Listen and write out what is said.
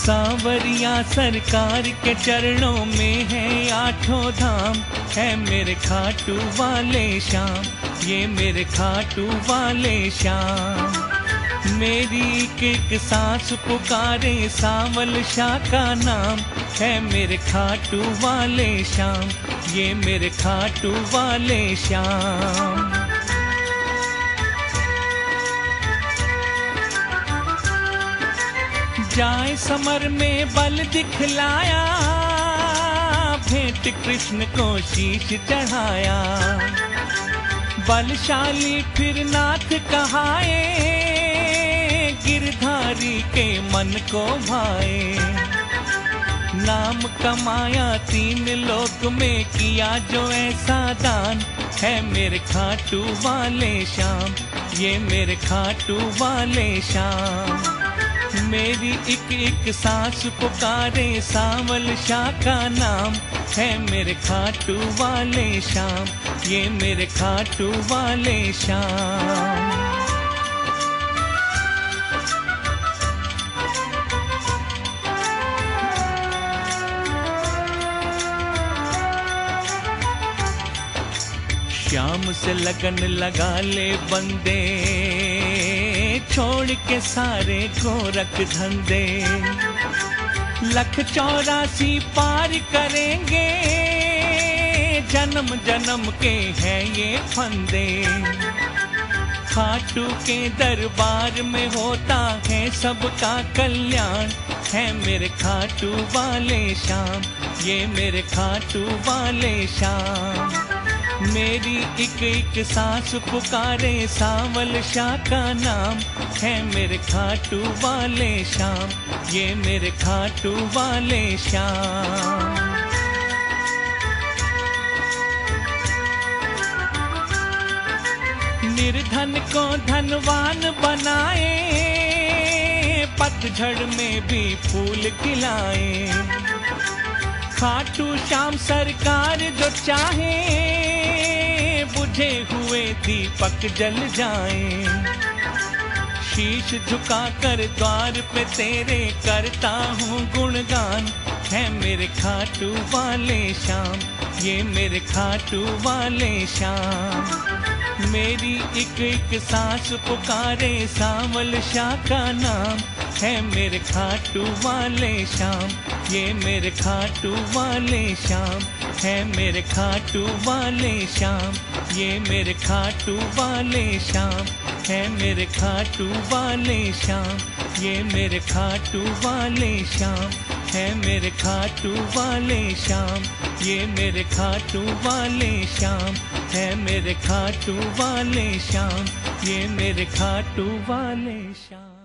सांवरिया सरकार के चरणों में है, आठों धाम है मेरे खाटू वाले श्याम, ये मेरे खाटू वाले श्याम। मेरी एक एक सांस पुकारे, सावल शाह का नाम है मेरे खाटू वाले श्याम, ये मेरे खाटू वाले श्याम। जाए समर में बल दिखलाया, भेंट कृष्ण को शीश चढ़ाया। बलशाली फिर नाथ कहाए, गिरधारी के मन को भाए। नाम कमाया तीन लोक में किया जो ऐसा दान है मेरे खाटू वाले श्याम। ये मेरे खाटू वाले शाम मेरी एक एक सांस पुकारे सावल शाह का नाम है मेरे खाटू वाले शाम ये मेरे खाटू वाले श्याम। श्याम से लगन लगा ले बंदे, छोड़ के सारे गोरख धंधे। लख चौरासी पार करेंगे, जन्म जन्म के हैं ये फंदे। खाटू के दरबार में होता है सबका कल्याण, है मेरे खाटू वाले शाम ये मेरे खाटू वाले शाम मेरी एक एक सांस पुकारे, सावल शाह का नाम है मेरे खाटू वाले शाम ये मेरे खाटू वाले शाम निर्धन को धनवान बनाए, पतझड़ में भी फूल खिलाए। खाटू श्याम सरकार जो चाहे, बुझे हुए दीपक जल जाए। शीश झुका कर द्वार पे तेरे करता हूँ गुणगान। है मेरे खाटू वाले श्याम, ये मेरे खाटू वाले श्याम। मेरी एक एक सांस पुकारे, सावल शाह का नाम। है मेरे खाटू वाले श्याम ये मेरे खाटू वाले श्याम है मेरे खाटू वाले श्याम ये मेरे खाटू वाले श्याम है मेरे खाटू वाले श्याम ये मेरे खाटू वाले श्याम है मेरे खाटू वाले श्याम ये मेरे खाटू वाले श्याम है मेरे खाटू वाले श्याम ये मेरे खाटू वाले श्याम